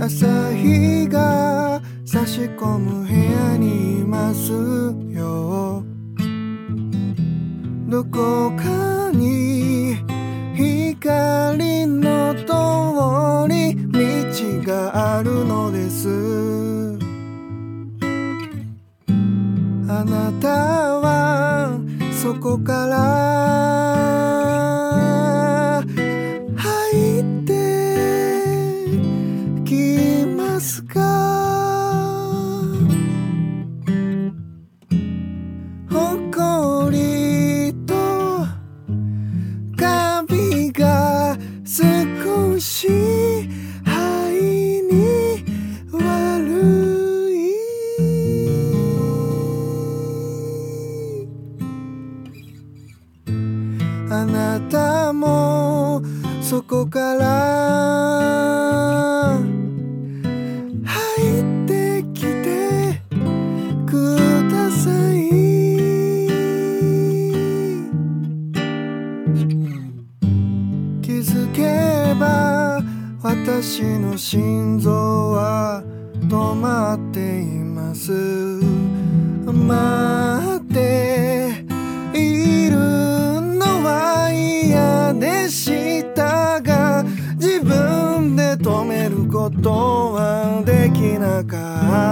朝日が差し込む部屋にいますよ。どこかに光の通り道があるのです。あなたはそこからあなたもそこから入ってきてください。気づけば私の心臓は止まっています。止めることはできなかった。